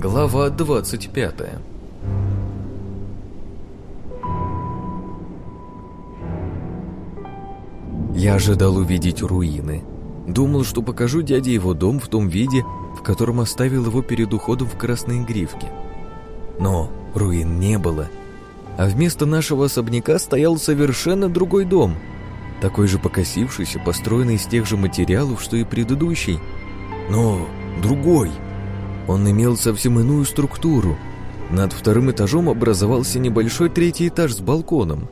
Глава 25 Я ожидал увидеть руины. Думал, что покажу дяде его дом в том виде, в котором оставил его перед уходом в красные гривки. Но руин не было. А вместо нашего особняка стоял совершенно другой дом. Такой же покосившийся, построенный из тех же материалов, что и предыдущий. Но другой. Он имел совсем иную структуру. Над вторым этажом образовался небольшой третий этаж с балконом.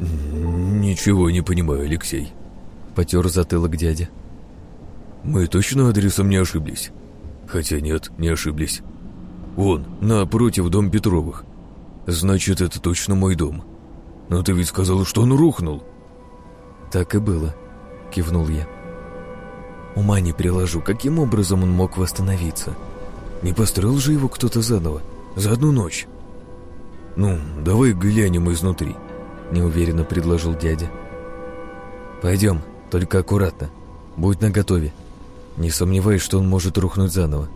«Ничего не понимаю, Алексей», — потер затылок дядя. «Мы точно адресом не ошиблись? Хотя нет, не ошиблись. Вон, напротив дом Петровых. Значит, это точно мой дом. Но ты ведь сказал, что он рухнул». «Так и было», — кивнул я. Ума не приложу, каким образом он мог восстановиться. Не построил же его кто-то заново, за одну ночь. «Ну, давай глянем изнутри», — неуверенно предложил дядя. «Пойдем, только аккуратно. Будь наготове. Не сомневаюсь, что он может рухнуть заново».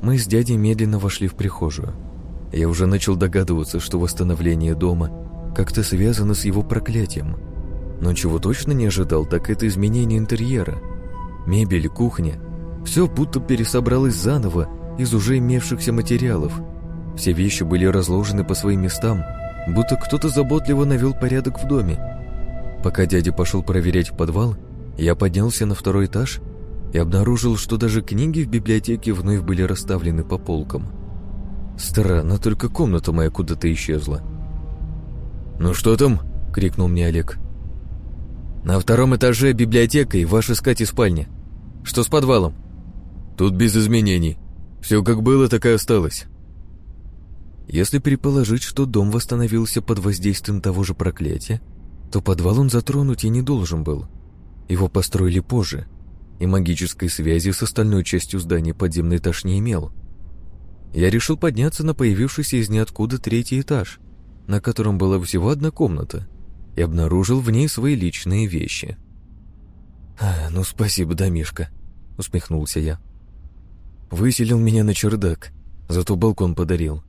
Мы с дядей медленно вошли в прихожую. Я уже начал догадываться, что восстановление дома как-то связано с его проклятием. Но чего точно не ожидал, так это изменение интерьера. Мебель, кухня — все будто пересобралось заново из уже имевшихся материалов. Все вещи были разложены по своим местам, будто кто-то заботливо навел порядок в доме. Пока дядя пошел проверять подвал, я поднялся на второй этаж и обнаружил, что даже книги в библиотеке вновь были расставлены по полкам. Странно, только комната моя куда-то исчезла. «Ну что там?» — крикнул мне Олег. «На втором этаже библиотека и ваша скать и спальня. Что с подвалом?» «Тут без изменений. Все как было, так и осталось». Если предположить, что дом восстановился под воздействием того же проклятия, то подвал он затронуть и не должен был. Его построили позже, и магической связи с остальной частью здания подземный этаж не имел. Я решил подняться на появившийся из ниоткуда третий этаж, на котором была всего одна комната, и обнаружил в ней свои личные вещи. «А, ну спасибо, домишка», — усмехнулся я. «Выселил меня на чердак, зато балкон подарил.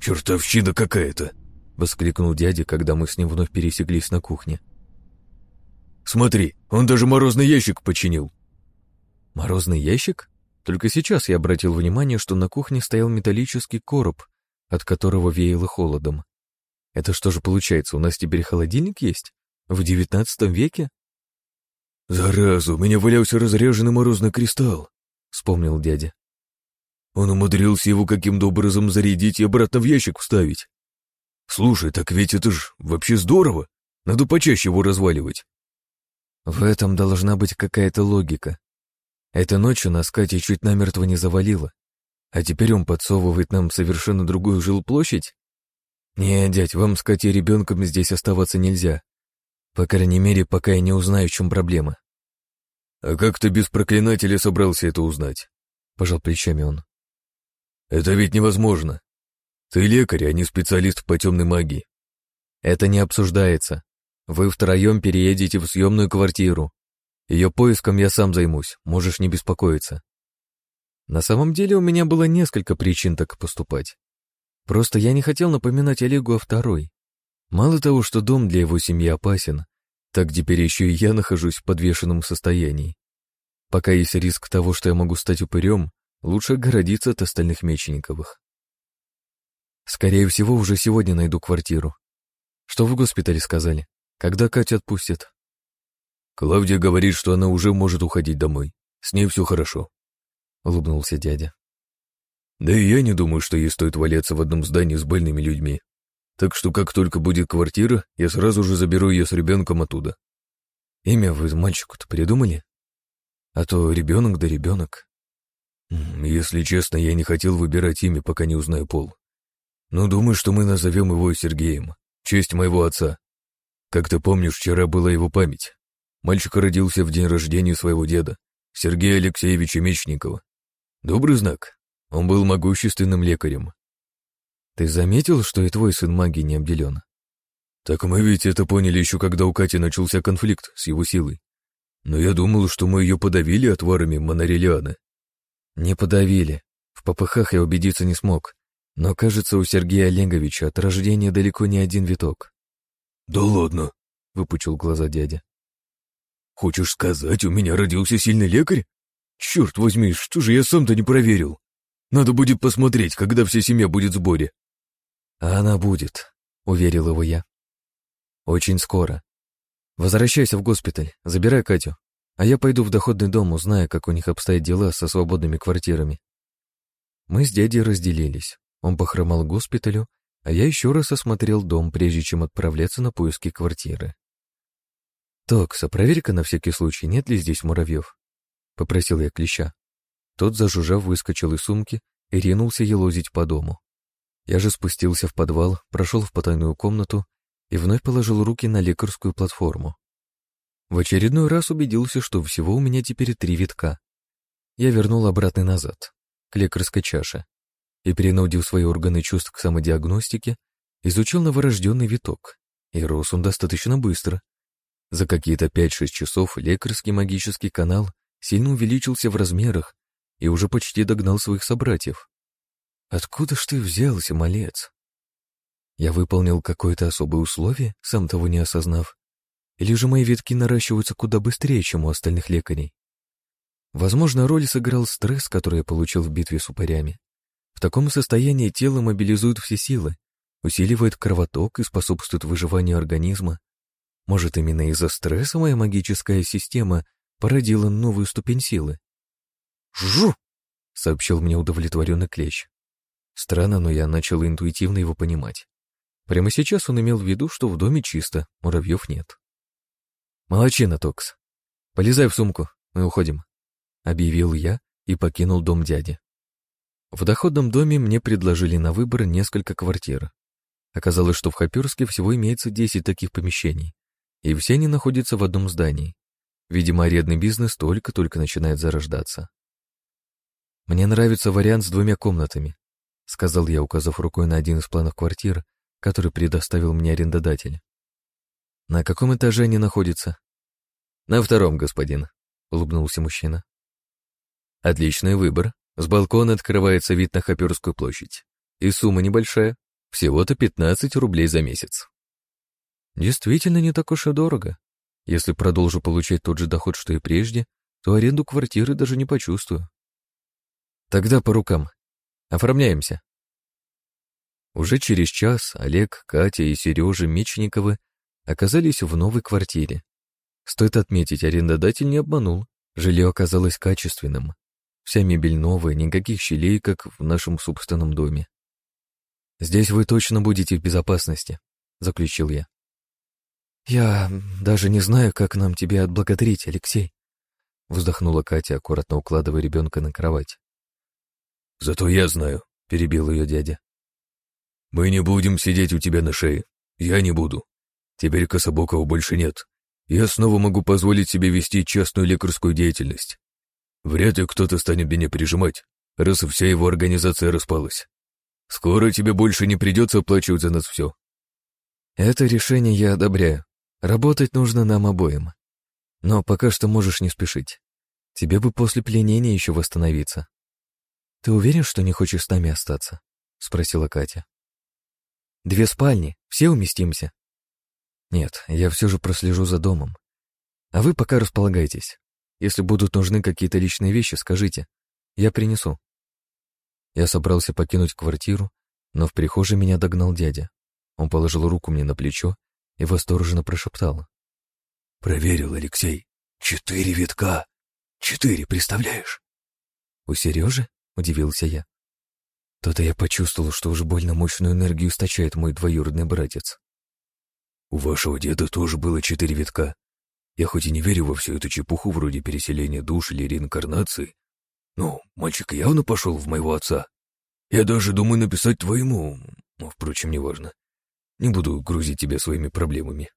«Чертовщина какая-то!» — воскликнул дядя, когда мы с ним вновь пересеклись на кухне. «Смотри, он даже морозный ящик починил!» «Морозный ящик?» Только сейчас я обратил внимание, что на кухне стоял металлический короб, от которого веяло холодом. Это что же получается, у нас теперь холодильник есть? В девятнадцатом веке? «Зараза, у меня валялся разряженный морозный кристалл», — вспомнил дядя. Он умудрился его каким-то образом зарядить и обратно в ящик вставить. Слушай, так ведь это ж вообще здорово. Надо почаще его разваливать. В этом должна быть какая-то логика. Эта ночью нас Катя чуть намертво не завалила, а теперь он подсовывает нам совершенно другую жилплощадь? Не, дядь, вам с Катей ребенком здесь оставаться нельзя. По крайней мере, пока я не узнаю, в чем проблема. А как ты без проклинателя собрался это узнать? Пожал плечами он. Это ведь невозможно. Ты лекарь, а не специалист по темной магии. Это не обсуждается. Вы втроем переедете в съемную квартиру. Ее поиском я сам займусь, можешь не беспокоиться. На самом деле у меня было несколько причин так поступать. Просто я не хотел напоминать Олегу о второй. Мало того, что дом для его семьи опасен, так теперь еще и я нахожусь в подвешенном состоянии. Пока есть риск того, что я могу стать упырем, Лучше городиться от остальных Мечениковых. Скорее всего, уже сегодня найду квартиру. Что в госпитале сказали? Когда Катю отпустят? Клавдия говорит, что она уже может уходить домой. С ней все хорошо. Улыбнулся дядя. Да и я не думаю, что ей стоит валяться в одном здании с больными людьми. Так что как только будет квартира, я сразу же заберу ее с ребенком оттуда. Имя вы мальчику-то придумали? А то ребенок да ребенок. Если честно, я не хотел выбирать имя, пока не узнаю пол. Но думаю, что мы назовем его Сергеем, честь моего отца. Как ты помнишь, вчера была его память. Мальчик родился в день рождения своего деда, Сергея Алексеевича Мечникова. Добрый знак. Он был могущественным лекарем. Ты заметил, что и твой сын магией не обделен? Так мы ведь это поняли еще когда у Кати начался конфликт с его силой. Но я думал, что мы ее подавили отварами монорелиана. Не подавили, попыхах я убедиться не смог, но, кажется, у Сергея Олеговича от рождения далеко не один виток. «Да ладно!» — выпучил глаза дядя. «Хочешь сказать, у меня родился сильный лекарь? Черт возьми, что же я сам-то не проверил? Надо будет посмотреть, когда вся семья будет в сборе». «А она будет», — уверил его я. «Очень скоро. Возвращайся в госпиталь, забирай Катю, а я пойду в доходный дом, узнаю, как у них обстоят дела со свободными квартирами». Мы с дядей разделились. Он похромал к госпиталю, а я еще раз осмотрел дом, прежде чем отправляться на поиски квартиры. «Токса, проверь-ка на всякий случай, нет ли здесь муравьев?» — попросил я клеща. Тот, зажужжав, выскочил из сумки и ринулся елозить по дому. Я же спустился в подвал, прошел в потайную комнату и вновь положил руки на лекарскую платформу. В очередной раз убедился, что всего у меня теперь три витка. Я вернул обратно назад, к лекарской чаше, и, перенудив свои органы чувств к самодиагностике, изучил новорожденный виток, и рос он достаточно быстро. За какие-то 5-6 часов лекарский магический канал сильно увеличился в размерах и уже почти догнал своих собратьев. Откуда ж ты взялся, малец? Я выполнил какое-то особое условие, сам того не осознав, или же мои ветки наращиваются куда быстрее, чем у остальных лекарей? Возможно, роль сыграл стресс, который я получил в битве с упырями. В таком состоянии тело мобилизует все силы, усиливает кровоток и способствует выживанию организма. Может, именно из-за стресса моя магическая система породила новую ступень силы? «Жу!» — сообщил мне удовлетворенный клещ. Странно, но я начал интуитивно его понимать. Прямо сейчас он имел в виду, что в доме чисто, муравьев нет. «Молодчина, Токс. Полезай в сумку, мы уходим», — объявил я и покинул дом дяди. В доходном доме мне предложили на выбор несколько квартир. Оказалось, что в Хоперске всего имеется 10 таких помещений, и все они находятся в одном здании. Видимо, арендный бизнес только-только начинает зарождаться. «Мне нравится вариант с двумя комнатами», — сказал я, указав рукой на один из планов квартир, который предоставил мне арендодатель. «На каком этаже они находятся?» «На втором, господин», — улыбнулся мужчина. «Отличный выбор», с балкона открывается вид на Хоперскую площадь. И сумма небольшая, всего-то 15 рублей за месяц. Действительно не так уж и дорого. Если продолжу получать тот же доход, что и прежде, то аренду квартиры даже не почувствую. Тогда по рукам. Оформляемся. Уже через час Олег, Катя и Сережа Мечниковы оказались в новой квартире. Стоит отметить, арендодатель не обманул, жилье оказалось качественным. Вся мебель новая, никаких щелей, как в нашем собственном доме. «Здесь вы точно будете в безопасности», — заключил я. «Я даже не знаю, как нам тебя отблагодарить, Алексей», — вздохнула Катя, аккуратно укладывая ребенка на кровать. «Зато я знаю», — перебил ее дядя. «Мы не будем сидеть у тебя на шее. Я не буду. Теперь Кособокова больше нет. Я снова могу позволить себе вести частную лекарскую деятельность. Вряд ли кто-то станет меня прижимать, раз вся его организация распалась. Скоро тебе больше не придется оплачивать за нас все. Это решение я одобряю. Работать нужно нам обоим. Но пока что можешь не спешить. Тебе бы после пленения еще восстановиться. Ты уверен, что не хочешь с нами остаться? Спросила Катя. Две спальни, все уместимся. Нет, я все же прослежу за домом. А вы пока располагайтесь. Если будут нужны какие-то личные вещи, скажите. Я принесу. Я собрался покинуть квартиру, но в прихожей меня догнал дядя. Он положил руку мне на плечо и восторженно прошептал. «Проверил, Алексей. Четыре витка. Четыре, представляешь?» «У Сережи?» — удивился я. То-то я почувствовал, что уж больно мощную энергию источает мой двоюродный братец. «У вашего деда тоже было четыре витка. Я хоть и не верю во всю эту чепуху вроде переселения душ или реинкарнации, но мальчик явно пошел в моего отца. Я даже думаю написать твоему, но, впрочем, неважно. Не буду грузить тебя своими проблемами.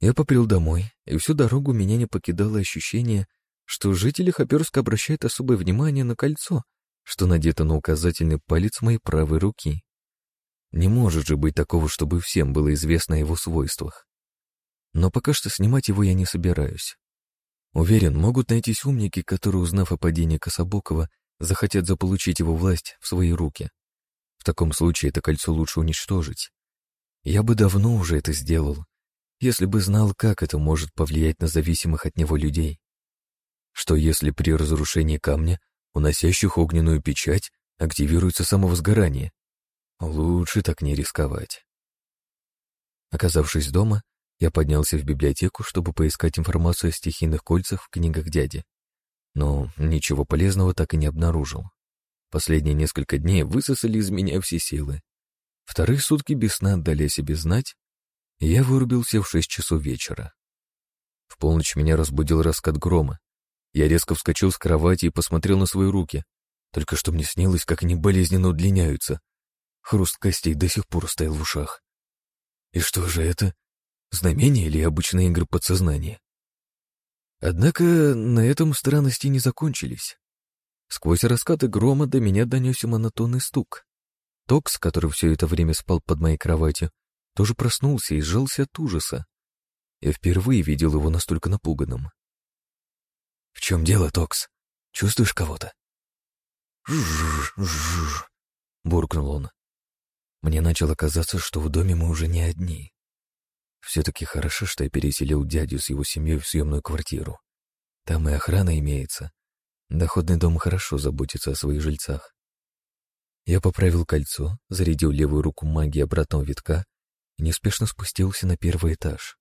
Я попрел домой, и всю дорогу меня не покидало ощущение, что жители Хоперска обращают особое внимание на кольцо, что надето на указательный палец моей правой руки. Не может же быть такого, чтобы всем было известно о его свойствах но пока что снимать его я не собираюсь. Уверен, могут найтись умники, которые, узнав о падении Кособокова, захотят заполучить его власть в свои руки. В таком случае это кольцо лучше уничтожить. Я бы давно уже это сделал, если бы знал, как это может повлиять на зависимых от него людей. Что если при разрушении камня, уносящих огненную печать, активируется самовозгорание? Лучше так не рисковать. Оказавшись дома, я поднялся в библиотеку, чтобы поискать информацию о стихийных кольцах в книгах дяди. Но ничего полезного так и не обнаружил. Последние несколько дней высосали из меня все силы. Вторые сутки без сна дали о себе знать, и я вырубился в шесть часов вечера. В полночь меня разбудил раскат грома. Я резко вскочил с кровати и посмотрел на свои руки. Только что мне снилось, как они болезненно удлиняются. Хруст костей до сих пор стоял в ушах. И что же это? Знамение или обычные игры подсознания? Однако на этом странности не закончились. Сквозь раскаты грома до меня донесся монотонный стук. Токс, который все это время спал под моей кроватью, тоже проснулся и сжался от ужаса. Я впервые видел его настолько напуганным. «В чем дело, Токс? Чувствуешь кого-то?» «Жжж-жжж», — буркнул он. Мне начало казаться, что в доме мы уже не одни. Все-таки хорошо, что я переселил дядю с его семьей в съемную квартиру. Там и охрана имеется. Доходный дом хорошо заботится о своих жильцах. Я поправил кольцо, зарядил левую руку магии обратного витка и неспешно спустился на первый этаж.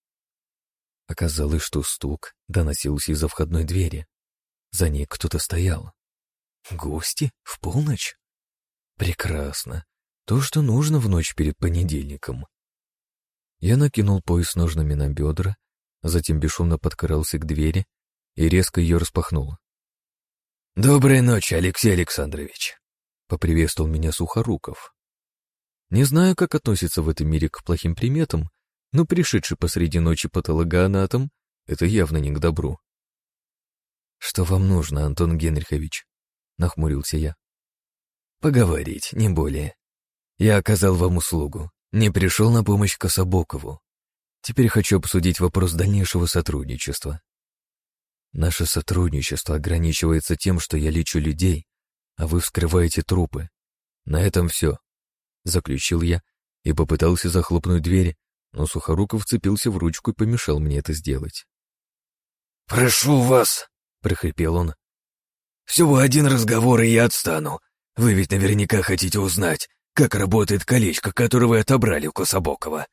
Оказалось, что стук доносился из-за входной двери. За ней кто-то стоял. Гости? В полночь? Прекрасно. То, что нужно в ночь перед понедельником. Я накинул пояс ножными на бедра, затем бесшумно подкрался к двери и резко ее распахнул. «Доброй ночи, Алексей Александрович!» — поприветствовал меня Сухоруков. Не знаю, как относится в этом мире к плохим приметам, но пришедший посреди ночи патологоанатом — это явно не к добру. «Что вам нужно, Антон Генрихович?» — нахмурился я. «Поговорить, не более. Я оказал вам услугу, не пришел на помощь Кособокову. Теперь хочу обсудить вопрос дальнейшего сотрудничества. Наше сотрудничество ограничивается тем, что я лечу людей, а вы вскрываете трупы. На этом все. Заключил я и попытался захлопнуть дверь, но Сухоруков вцепился в ручку и помешал мне это сделать. «Прошу вас!» — прохрипел он. «Всего один разговор, и я отстану. Вы ведь наверняка хотите узнать, как работает колечко, которое вы отобрали у Кособокова?»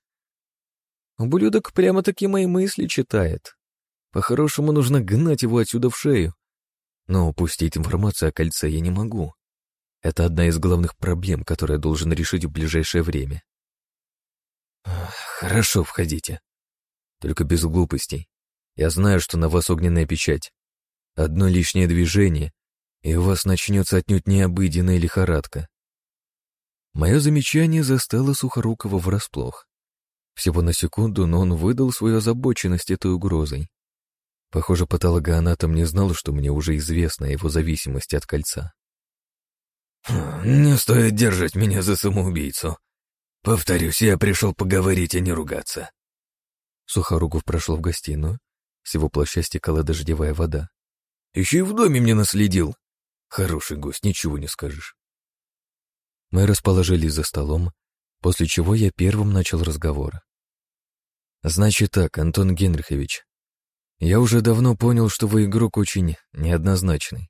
Ублюдок прямо-таки мои мысли читает. По-хорошему нужно гнать его отсюда в шею. Но упустить информацию о кольце я не могу. Это одна из главных проблем, которые я должен решить в ближайшее время. Хорошо, входите. Только без глупостей. Я знаю, что на вас огненная печать. Одно лишнее движение, и у вас начнется отнюдь необыденная лихорадка. Мое замечание застало Сухорукова врасплох. Всего на секунду, но он выдал свою озабоченность этой угрозой. Похоже, патологоанатом не знал, что мне уже известно его зависимости от кольца. «Не стоит держать меня за самоубийцу. Повторюсь, я пришел поговорить, а не ругаться». Сухоруков прошел в гостиную. С его плаща стекала дождевая вода. «Еще и в доме мне наследил. Хороший гость, ничего не скажешь». Мы расположились за столом, после чего я первым начал разговор. «Значит так, Антон Генрихович, я уже давно понял, что вы игрок очень неоднозначный.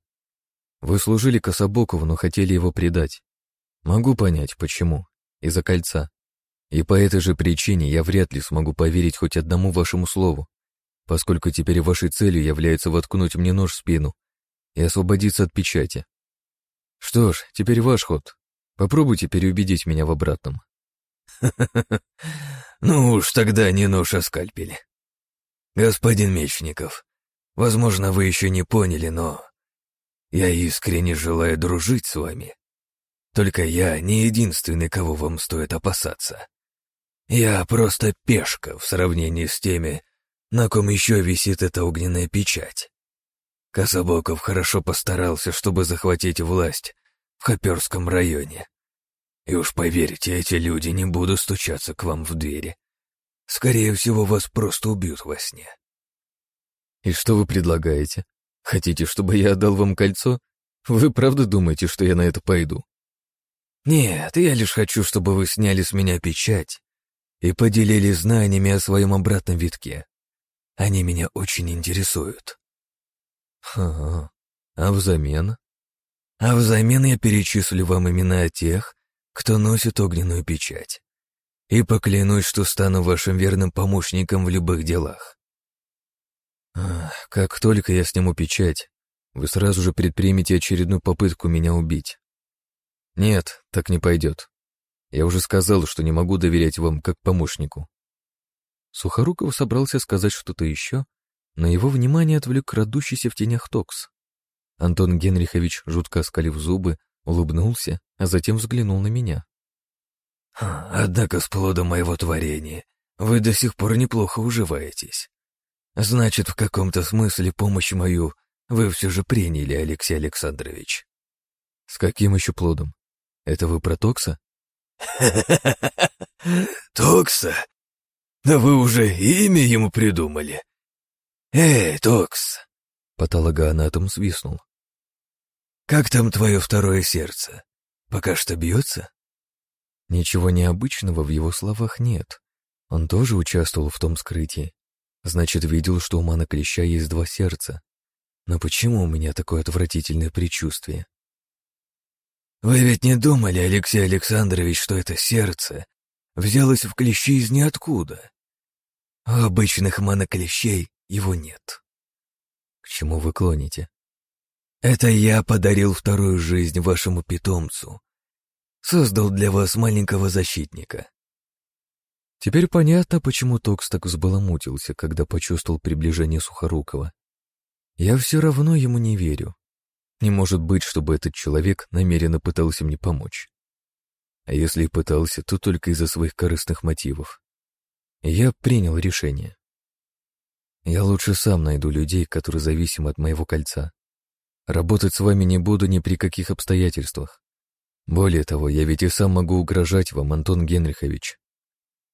Вы служили Кособокову, но хотели его предать. Могу понять, почему. Из-за кольца. И по этой же причине я вряд ли смогу поверить хоть одному вашему слову, поскольку теперь вашей целью является воткнуть мне нож в спину и освободиться от печати. Что ж, теперь ваш ход. Попробуйте переубедить меня в обратном. Ну уж тогда не нож, а скальпель. Господин Мечников, возможно, вы еще не поняли, но я искренне желаю дружить с вами. Только я не единственный, кого вам стоит опасаться. Я просто пешка в сравнении с теми, на ком еще висит эта огненная печать. Кособоков хорошо постарался, чтобы захватить власть в Хоперском районе. И уж поверьте, эти люди не будут стучаться к вам в двери. Скорее всего, вас просто убьют во сне. И что вы предлагаете? Хотите, чтобы я отдал вам кольцо? Вы правда думаете, что я на это пойду? Нет, я лишь хочу, чтобы вы сняли с меня печать и поделились знаниями о своем обратном витке. Они меня очень интересуют. Ха, а взамен? А взамен я перечислю вам имена тех, кто носит огненную печать. И поклянусь, что стану вашим верным помощником в любых делах. Как только я сниму печать, вы сразу же предпримете очередную попытку меня убить. Нет, так не пойдет. Я уже сказал, что не могу доверять вам как помощнику. Сухоруков собрался сказать что-то еще, но его внимание отвлек крадущийся в тенях Токс. Антон Генрихович, жутко оскалив зубы, улыбнулся, а затем взглянул на меня. «Однако с плодом моего творения вы до сих пор неплохо уживаетесь. Значит, в каком-то смысле помощь мою вы все же приняли, Алексей Александрович». «С каким еще плодом? Это вы про Токса?» «Токса? Да вы уже имя ему придумали. Эй, Токс!» Патологоанатом свистнул. «Как там твое второе сердце? Пока что бьется?» Ничего необычного в его словах нет. Он тоже участвовал в том скрытии. Значит, видел, что у мана клеща есть два сердца. Но почему у меня такое отвратительное предчувствие? Вы ведь не думали, Алексей Александрович, что это сердце взялось в клещи из ниоткуда? У обычных моноклещей его нет. К чему вы клоните? Это я подарил вторую жизнь вашему питомцу. Создал для вас маленького защитника. Теперь понятно, почему Токс так взбаламутился, когда почувствовал приближение Сухорукова. Я все равно ему не верю. Не может быть, чтобы этот человек намеренно пытался мне помочь. А если и пытался, то только из-за своих корыстных мотивов. Я принял решение. Я лучше сам найду людей, которые зависимы от моего кольца. Работать с вами не буду ни при каких обстоятельствах. Более того, я ведь и сам могу угрожать вам, Антон Генрихович.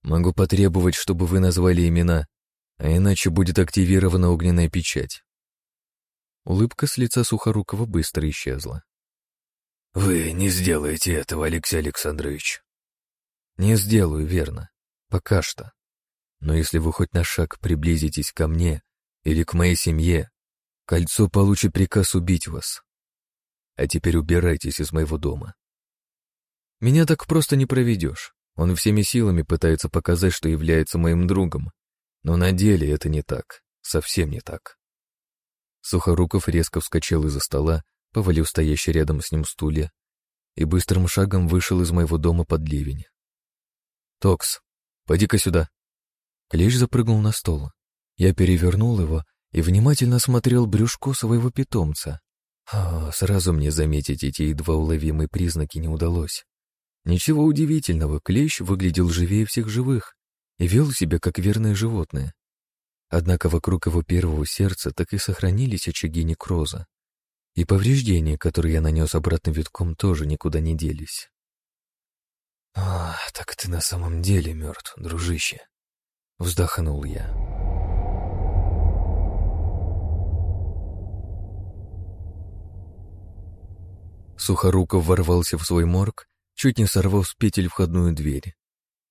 Могу потребовать, чтобы вы назвали имена, а иначе будет активирована огненная печать. Улыбка с лица Сухорукова быстро исчезла. «Вы не сделаете этого, Алексей Александрович». «Не сделаю, верно. Пока что. Но если вы хоть на шаг приблизитесь ко мне или к моей семье, кольцо получит приказ убить вас. А теперь убирайтесь из моего дома. Меня так просто не проведешь. Он всеми силами пытается показать, что является моим другом. Но на деле это не так. Совсем не так. Сухоруков резко вскочил из-за стола, повалил стоящий рядом с ним стулья и быстрым шагом вышел из моего дома под ливень. «Токс, пойди-ка сюда», Клещ запрыгнул на стол. Я перевернул его и внимательно смотрел брюшко своего питомца. А, сразу мне заметить эти едва уловимые признаки не удалось. Ничего удивительного, клещ выглядел живее всех живых и вел себя как верное животное. Однако вокруг его первого сердца так и сохранились очаги некроза. И повреждения, которые я нанес обратным витком, тоже никуда не делись. «А, так ты на самом деле мертв, дружище», Вздохнул я. Сухоруков ворвался в свой морг, чуть не сорвав с петель входную дверь.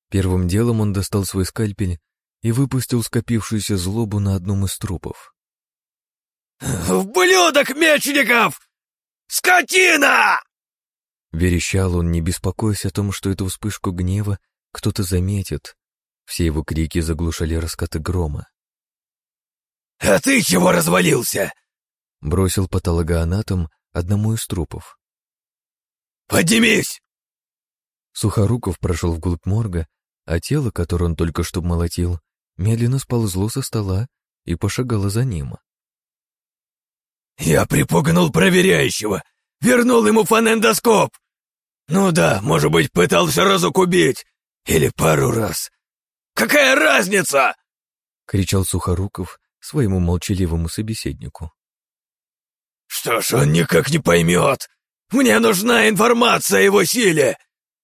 Первым делом он достал свой скальпель и выпустил скопившуюся злобу на одном из трупов. «Вблюдок мечников! Скотина!» Верещал он, не беспокоясь о том, что эту вспышку гнева кто-то заметит все его крики заглушали раскаты грома. «А ты чего развалился?» — бросил патологоанатом одному из трупов. «Поднимись!» Сухоруков прошел вглубь морга, а тело, которое он только что молотил, медленно сползло со стола и пошагало за ним. «Я припугнул проверяющего, вернул ему фонендоскоп. Ну да, может быть, пытался разок убить, или пару раз, Какая разница?» — кричал Сухоруков своему молчаливому собеседнику. «Что ж, он никак не поймет. Мне нужна информация о его силе.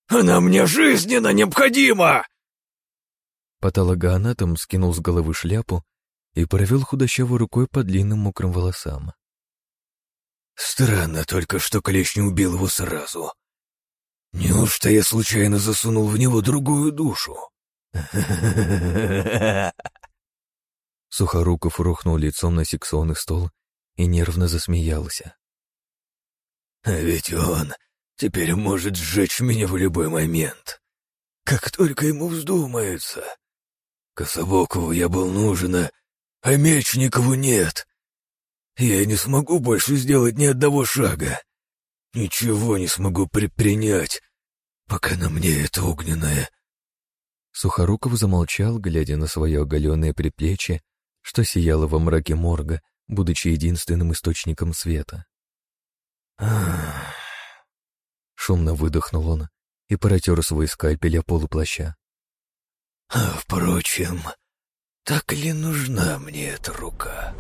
Она мне жизненно необходима!» Патологоанатом скинул с головы шляпу и провел худощавой рукой по длинным мокрым волосам. Странно только, что Клещ не убил его сразу. Неужто я случайно засунул в него другую душу? Сухоруков рухнул лицом на секционный стол и нервно засмеялся. А ведь он теперь может сжечь меня в любой момент, как только ему вздумается. Кособокову я был нужен, а, а Мечникову нет. Я не смогу больше сделать ни одного шага. Ничего не смогу предпринять, пока на мне это огненное. Сухоруков замолчал, глядя на свое оголенное предплечье, что сияло во мраке морга, будучи единственным источником света. Шумно выдохнул он и протер свой скальпель о полуплаща. А, впрочем, так ли нужна мне эта рука?